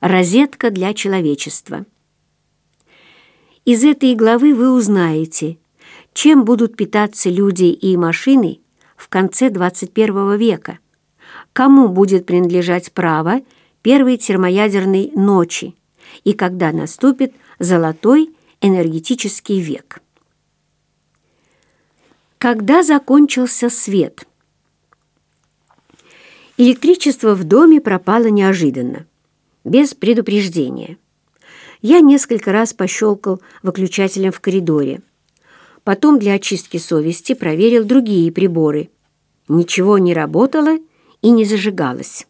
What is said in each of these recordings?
Розетка для человечества. Из этой главы вы узнаете, чем будут питаться люди и машины в конце 21 века, кому будет принадлежать право первой термоядерной ночи и когда наступит золотой энергетический век. Когда закончился свет? Электричество в доме пропало неожиданно без предупреждения. Я несколько раз пощелкал выключателем в коридоре. Потом для очистки совести проверил другие приборы. Ничего не работало и не зажигалось.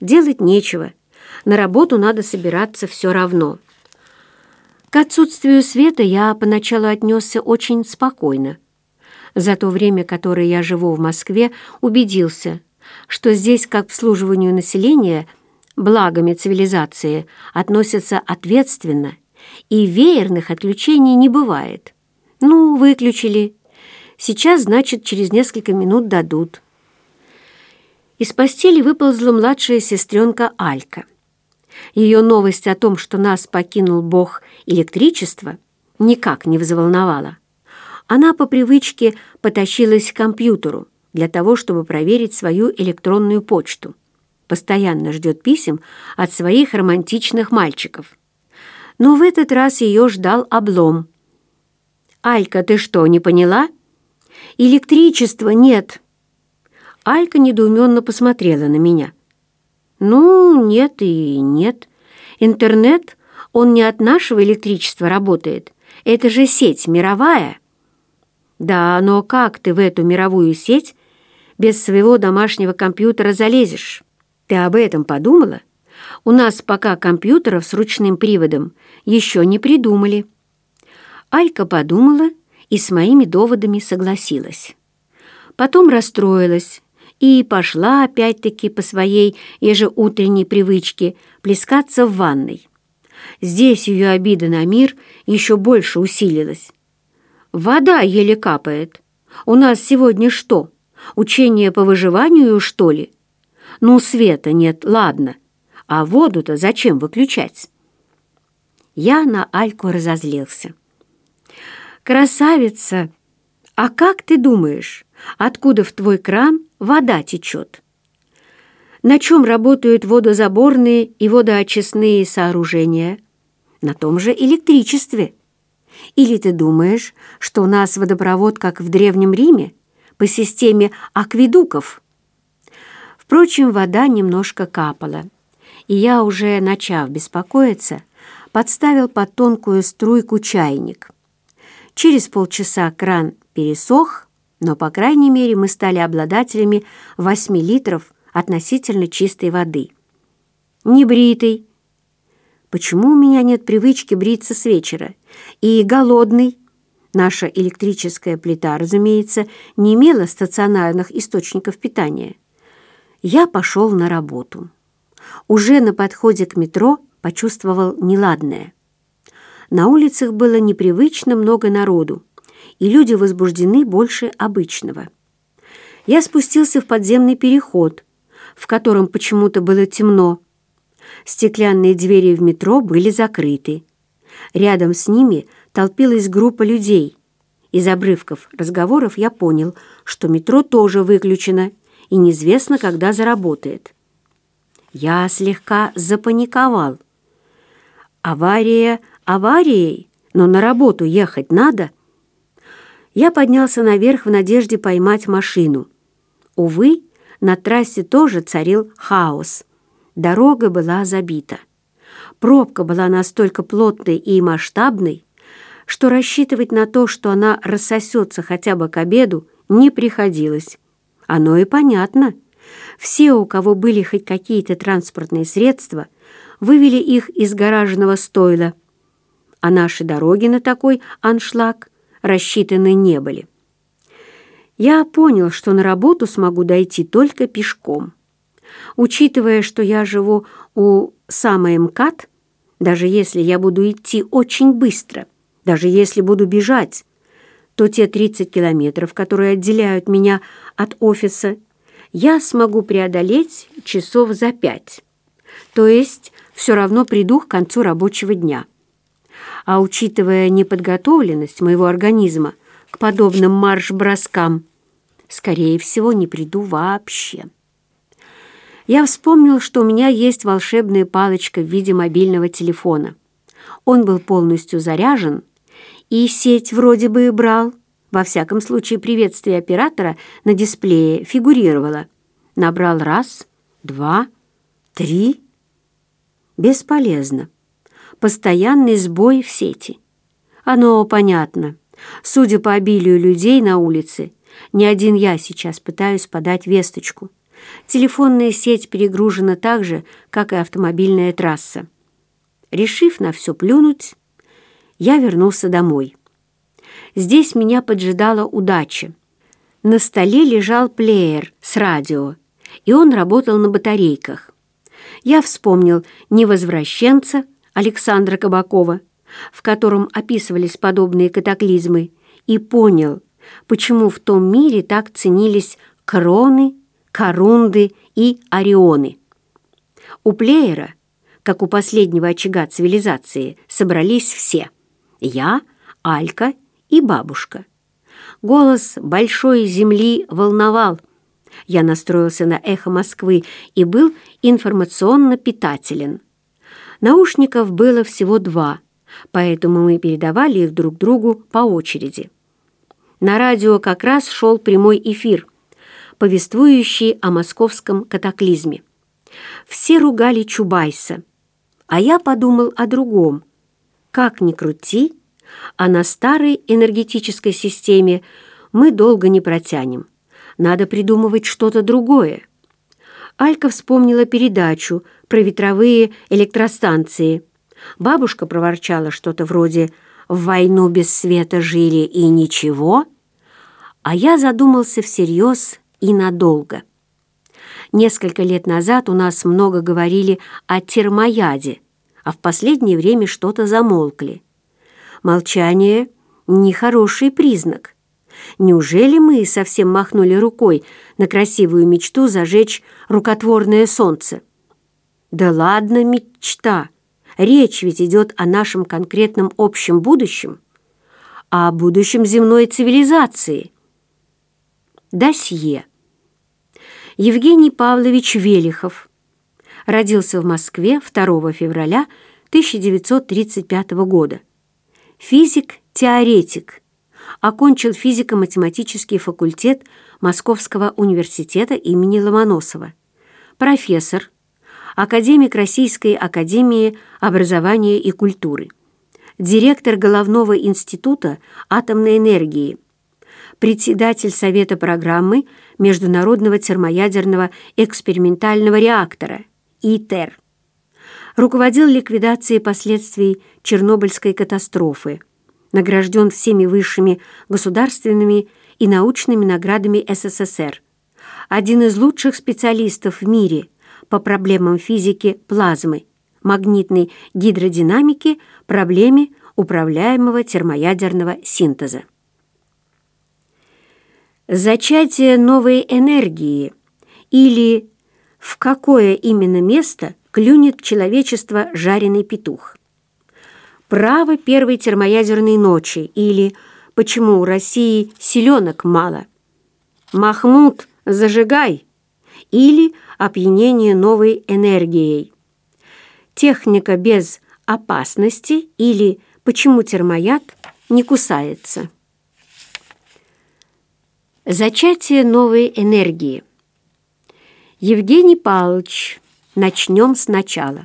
Делать нечего. На работу надо собираться все равно. К отсутствию света я поначалу отнесся очень спокойно. За то время, которое я живу в Москве, убедился, что здесь к обслуживанию населения – благами цивилизации относятся ответственно, и веерных отключений не бывает. Ну, выключили. Сейчас, значит, через несколько минут дадут. Из постели выползла младшая сестренка Алька. Ее новость о том, что нас покинул бог электричества, никак не взволновала. Она по привычке потащилась к компьютеру для того, чтобы проверить свою электронную почту постоянно ждет писем от своих романтичных мальчиков. Но в этот раз ее ждал облом. «Алька, ты что, не поняла? Электричества нет!» Алька недоуменно посмотрела на меня. «Ну, нет и нет. Интернет, он не от нашего электричества работает. Это же сеть мировая». «Да, но как ты в эту мировую сеть без своего домашнего компьютера залезешь?» Ты об этом подумала? У нас пока компьютеров с ручным приводом еще не придумали». Алька подумала и с моими доводами согласилась. Потом расстроилась и пошла опять-таки по своей ежеутренней привычке плескаться в ванной. Здесь ее обида на мир еще больше усилилась. «Вода еле капает. У нас сегодня что, учение по выживанию, что ли?» Ну, света нет, ладно. А воду-то зачем выключать? Я на Альку разозлился. «Красавица! А как ты думаешь, откуда в твой кран вода течет?» На чем работают водозаборные и водоочистные сооружения? На том же электричестве. Или ты думаешь, что у нас водопровод, как в Древнем Риме, по системе акведуков – Впрочем, вода немножко капала, и я, уже начав беспокоиться, подставил под тонкую струйку чайник. Через полчаса кран пересох, но, по крайней мере, мы стали обладателями 8 литров относительно чистой воды. Не бритый. Почему у меня нет привычки бриться с вечера? И голодный. Наша электрическая плита, разумеется, не имела стационарных источников питания я пошел на работу. Уже на подходе к метро почувствовал неладное. На улицах было непривычно много народу, и люди возбуждены больше обычного. Я спустился в подземный переход, в котором почему-то было темно. Стеклянные двери в метро были закрыты. Рядом с ними толпилась группа людей. Из обрывков разговоров я понял, что метро тоже выключено, и неизвестно, когда заработает. Я слегка запаниковал. Авария аварией, но на работу ехать надо. Я поднялся наверх в надежде поймать машину. Увы, на трассе тоже царил хаос. Дорога была забита. Пробка была настолько плотной и масштабной, что рассчитывать на то, что она рассосется хотя бы к обеду, не приходилось. Оно и понятно. Все, у кого были хоть какие-то транспортные средства, вывели их из гаражного стойла, а наши дороги на такой аншлаг рассчитаны не были. Я понял, что на работу смогу дойти только пешком. Учитывая, что я живу у самой МКАД, даже если я буду идти очень быстро, даже если буду бежать, то те 30 километров, которые отделяют меня от офиса, я смогу преодолеть часов за пять. То есть все равно приду к концу рабочего дня. А учитывая неподготовленность моего организма к подобным марш-броскам, скорее всего, не приду вообще. Я вспомнил, что у меня есть волшебная палочка в виде мобильного телефона. Он был полностью заряжен, и сеть вроде бы брал. Во всяком случае, приветствие оператора на дисплее фигурировало. Набрал раз, два, три. Бесполезно. Постоянный сбой в сети. Оно понятно. Судя по обилию людей на улице, не один я сейчас пытаюсь подать весточку. Телефонная сеть перегружена так же, как и автомобильная трасса. Решив на все плюнуть, я вернулся домой. Здесь меня поджидала удача. На столе лежал плеер с радио, и он работал на батарейках. Я вспомнил «Невозвращенца» Александра Кабакова, в котором описывались подобные катаклизмы, и понял, почему в том мире так ценились кроны, корунды и орионы. У плеера, как у последнего очага цивилизации, собрались все – я, Алька и бабушка. Голос большой земли волновал. Я настроился на эхо Москвы и был информационно питателен. Наушников было всего два, поэтому мы передавали их друг другу по очереди. На радио как раз шел прямой эфир, повествующий о московском катаклизме. Все ругали Чубайса, а я подумал о другом. Как ни крути, а на старой энергетической системе мы долго не протянем. Надо придумывать что-то другое. Алька вспомнила передачу про ветровые электростанции. Бабушка проворчала что-то вроде «В войну без света жили и ничего», а я задумался всерьез и надолго. Несколько лет назад у нас много говорили о термояде, а в последнее время что-то замолкли. Молчание — нехороший признак. Неужели мы совсем махнули рукой на красивую мечту зажечь рукотворное солнце? Да ладно, мечта! Речь ведь идет о нашем конкретном общем будущем, о будущем земной цивилизации. Досье. Евгений Павлович Велихов родился в Москве 2 февраля 1935 года. Физик-теоретик, окончил физико-математический факультет Московского университета имени Ломоносова, профессор, академик Российской академии образования и культуры, директор Головного института атомной энергии, председатель Совета программы Международного термоядерного экспериментального реактора ИТЕР, руководил ликвидацией последствий Чернобыльской катастрофы, награжден всеми высшими государственными и научными наградами СССР, один из лучших специалистов в мире по проблемам физики плазмы, магнитной гидродинамики, проблеме управляемого термоядерного синтеза. Зачатие новой энергии или в какое именно место клюнет человечество жареный петух. Право первой термоядерной ночи или «Почему у России селенок мало?» «Махмуд, зажигай!» или «Опьянение новой энергией». Техника без опасности или «Почему термояд не кусается?» Зачатие новой энергии. Евгений Павлович Начнем сначала.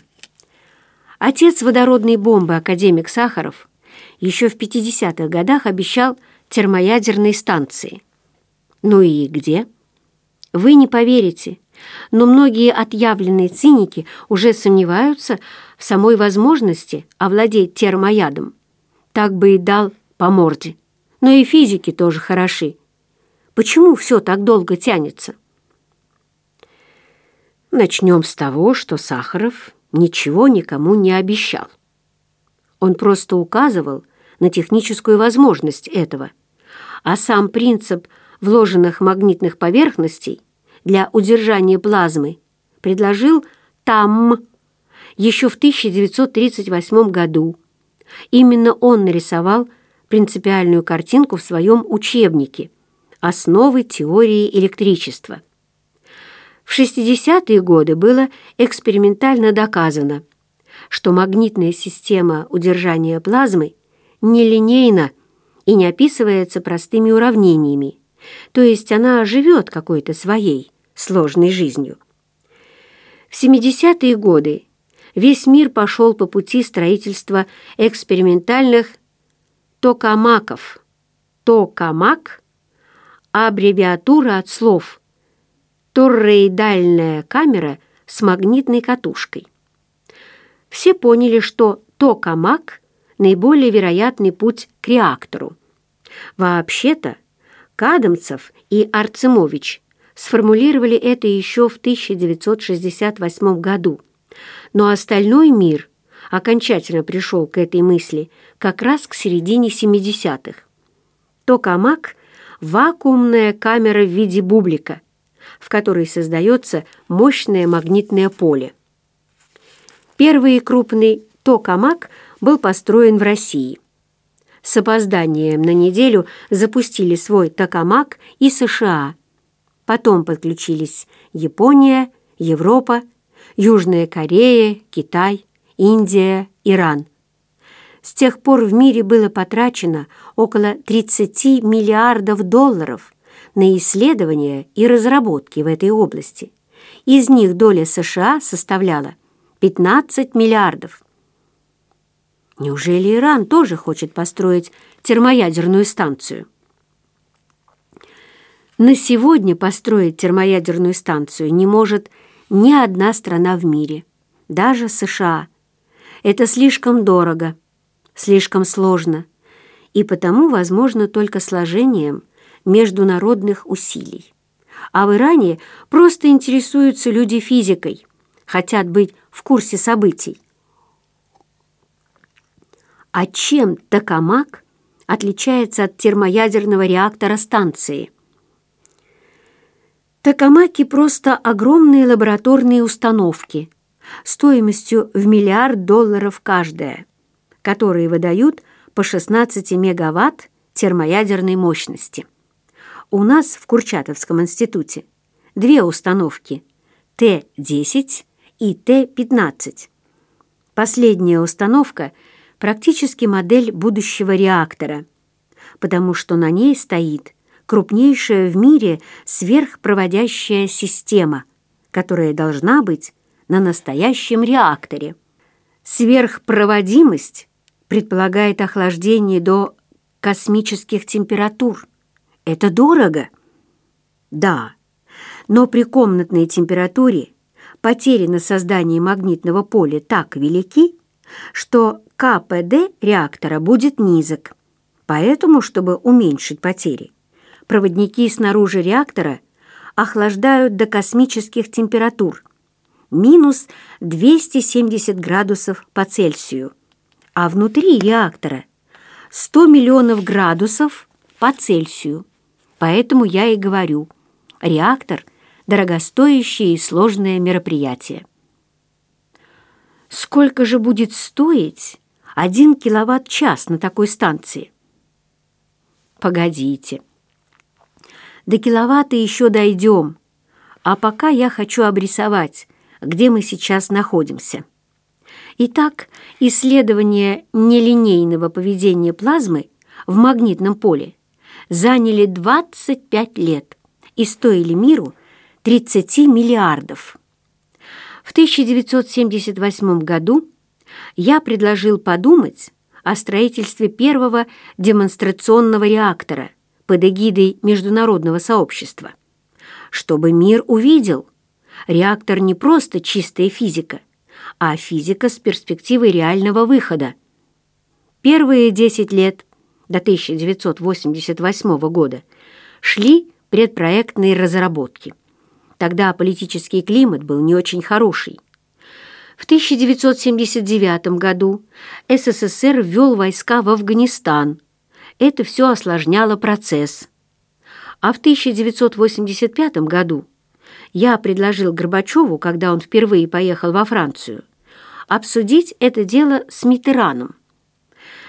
Отец водородной бомбы, академик Сахаров, еще в 50-х годах обещал термоядерные станции. Ну и где? Вы не поверите, но многие отъявленные циники уже сомневаются в самой возможности овладеть термоядом. Так бы и дал по морде. Но и физики тоже хороши. Почему все так долго тянется? Начнем с того, что Сахаров ничего никому не обещал. Он просто указывал на техническую возможность этого, а сам принцип вложенных магнитных поверхностей для удержания плазмы предложил там еще в 1938 году. Именно он нарисовал принципиальную картинку в своем учебнике «Основы теории электричества». В 60-е годы было экспериментально доказано, что магнитная система удержания плазмы нелинейна и не описывается простыми уравнениями, то есть она живет какой-то своей сложной жизнью. В 70-е годы весь мир пошел по пути строительства экспериментальных токамаков. Токамак – аббревиатура от слов «торреидальная камера с магнитной катушкой». Все поняли, что токамак – наиболее вероятный путь к реактору. Вообще-то, Кадамцев и Арцемович сформулировали это еще в 1968 году, но остальной мир окончательно пришел к этой мысли как раз к середине 70-х. Токамак – вакуумная камера в виде бублика, в которой создается мощное магнитное поле. Первый крупный токамак был построен в России. С опозданием на неделю запустили свой токамак и США. Потом подключились Япония, Европа, Южная Корея, Китай, Индия, Иран. С тех пор в мире было потрачено около 30 миллиардов долларов на исследования и разработки в этой области. Из них доля США составляла 15 миллиардов. Неужели Иран тоже хочет построить термоядерную станцию? На сегодня построить термоядерную станцию не может ни одна страна в мире, даже США. Это слишком дорого, слишком сложно, и потому возможно только сложением международных усилий. А в Иране просто интересуются люди физикой, хотят быть в курсе событий. А чем токамак отличается от термоядерного реактора станции? Токамаки просто огромные лабораторные установки стоимостью в миллиард долларов каждая, которые выдают по 16 мегаватт термоядерной мощности. У нас в Курчатовском институте две установки Т-10 и Т-15. Последняя установка практически модель будущего реактора, потому что на ней стоит крупнейшая в мире сверхпроводящая система, которая должна быть на настоящем реакторе. Сверхпроводимость предполагает охлаждение до космических температур. Это дорого? Да, но при комнатной температуре потери на создании магнитного поля так велики, что КПД реактора будет низок. Поэтому, чтобы уменьшить потери, проводники снаружи реактора охлаждают до космических температур минус 270 градусов по Цельсию, а внутри реактора 100 миллионов градусов по Цельсию. Поэтому я и говорю, реактор – дорогостоящее и сложное мероприятие. Сколько же будет стоить один киловатт-час на такой станции? Погодите. До киловатта еще дойдем, а пока я хочу обрисовать, где мы сейчас находимся. Итак, исследования нелинейного поведения плазмы в магнитном поле заняли 25 лет и стоили миру 30 миллиардов. В 1978 году я предложил подумать о строительстве первого демонстрационного реактора под эгидой международного сообщества. Чтобы мир увидел, реактор не просто чистая физика, а физика с перспективой реального выхода. Первые 10 лет до 1988 года шли предпроектные разработки. Тогда политический климат был не очень хороший. В 1979 году СССР ввел войска в Афганистан, это все осложняло процесс. А в 1985 году я предложил Горбачеву, когда он впервые поехал во Францию, обсудить это дело с Митераном.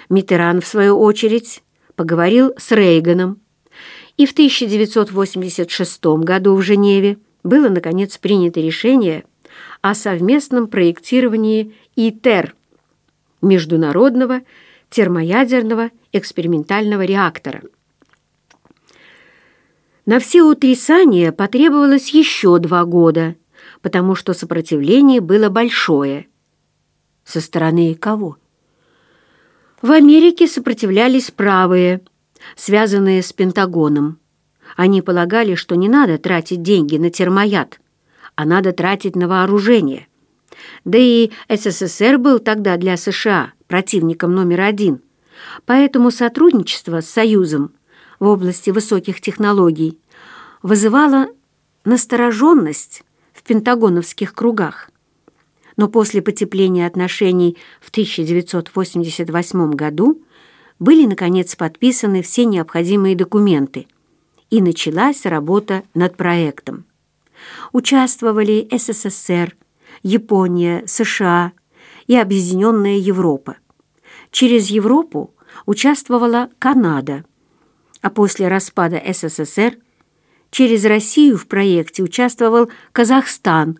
Митеран, в свою очередь, поговорил с Рейганом, и в 1986 году в Женеве было, наконец, принято решение о совместном проектировании ИТЕР – Международного термоядерного экспериментального реактора. На все утрясания потребовалось еще два года, потому что сопротивление было большое. Со стороны кого? В Америке сопротивлялись правые, связанные с Пентагоном. Они полагали, что не надо тратить деньги на термояд, а надо тратить на вооружение. Да и СССР был тогда для США противником номер один, поэтому сотрудничество с Союзом в области высоких технологий вызывало настороженность в пентагоновских кругах. Но после потепления отношений в 1988 году были, наконец, подписаны все необходимые документы, и началась работа над проектом. Участвовали СССР, Япония, США и Объединенная Европа. Через Европу участвовала Канада, а после распада СССР через Россию в проекте участвовал Казахстан.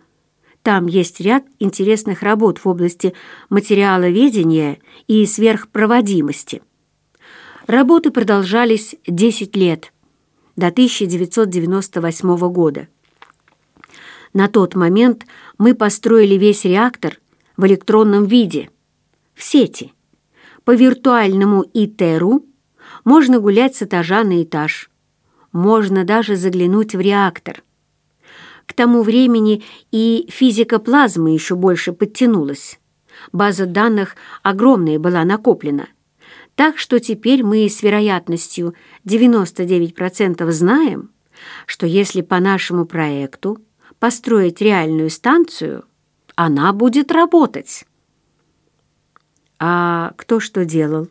Там есть ряд интересных работ в области материаловедения и сверхпроводимости. Работы продолжались 10 лет, до 1998 года. На тот момент мы построили весь реактор в электронном виде, в сети. По виртуальному ИТЕРу можно гулять с этажа на этаж. Можно даже заглянуть в реактор. К тому времени и физика плазмы еще больше подтянулась. База данных огромная была накоплена. Так что теперь мы с вероятностью 99% знаем, что если по нашему проекту построить реальную станцию, она будет работать. А кто что делал?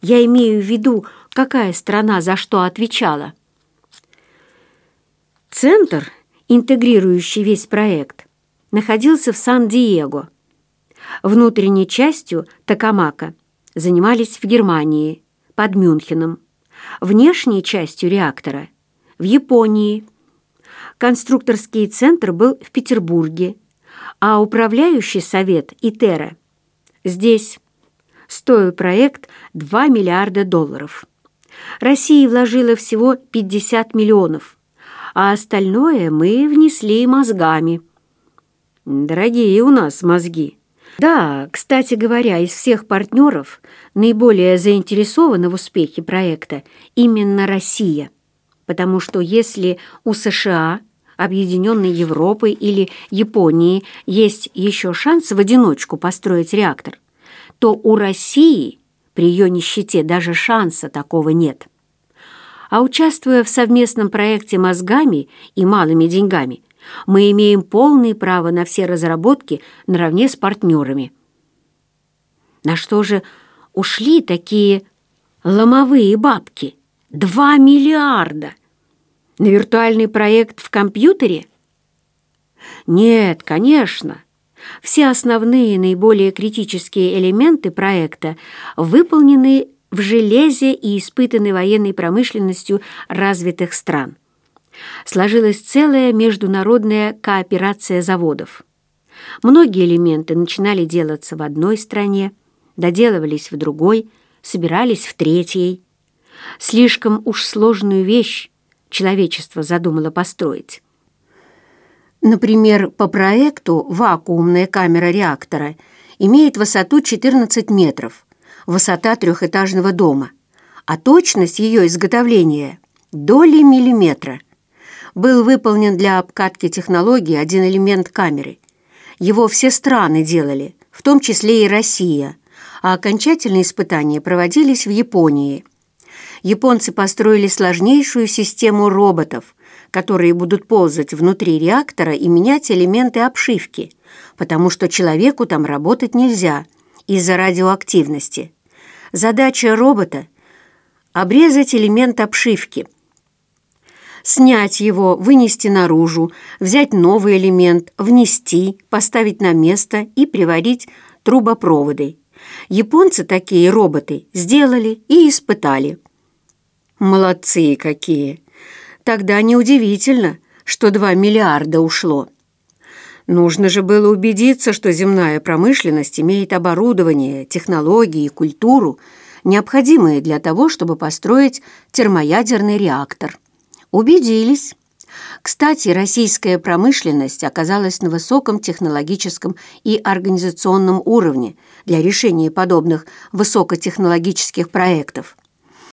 Я имею в виду, какая страна за что отвечала. Центр, интегрирующий весь проект, находился в Сан-Диего. Внутренней частью Токамака – занимались в Германии, под Мюнхеном, внешней частью реактора – в Японии. Конструкторский центр был в Петербурге, а управляющий совет ИТЕРа – здесь. Стоил проект 2 миллиарда долларов. Россия вложила всего 50 миллионов, а остальное мы внесли мозгами. Дорогие у нас мозги. Да, кстати говоря, из всех партнеров наиболее заинтересована в успехе проекта именно Россия, потому что если у США, Объединенной Европы или Японии есть еще шанс в одиночку построить реактор, то у России при ее нищете даже шанса такого нет. А участвуя в совместном проекте мозгами и малыми деньгами, мы имеем полное право на все разработки наравне с партнерами. На что же ушли такие ломовые бабки? Два миллиарда! На виртуальный проект в компьютере? Нет, конечно. Все основные наиболее критические элементы проекта выполнены в железе и испытаны военной промышленностью развитых стран сложилась целая международная кооперация заводов. Многие элементы начинали делаться в одной стране, доделывались в другой, собирались в третьей. Слишком уж сложную вещь человечество задумало построить. Например, по проекту вакуумная камера реактора имеет высоту 14 метров, высота трехэтажного дома, а точность ее изготовления – доли миллиметра – был выполнен для обкатки технологии один элемент камеры. Его все страны делали, в том числе и Россия, а окончательные испытания проводились в Японии. Японцы построили сложнейшую систему роботов, которые будут ползать внутри реактора и менять элементы обшивки, потому что человеку там работать нельзя из-за радиоактивности. Задача робота – обрезать элемент обшивки – снять его, вынести наружу, взять новый элемент, внести, поставить на место и приварить трубопроводы. Японцы такие роботы сделали и испытали. Молодцы какие! Тогда неудивительно, что 2 миллиарда ушло. Нужно же было убедиться, что земная промышленность имеет оборудование, технологии и культуру, необходимые для того, чтобы построить термоядерный реактор. Убедились. Кстати, российская промышленность оказалась на высоком технологическом и организационном уровне для решения подобных высокотехнологических проектов –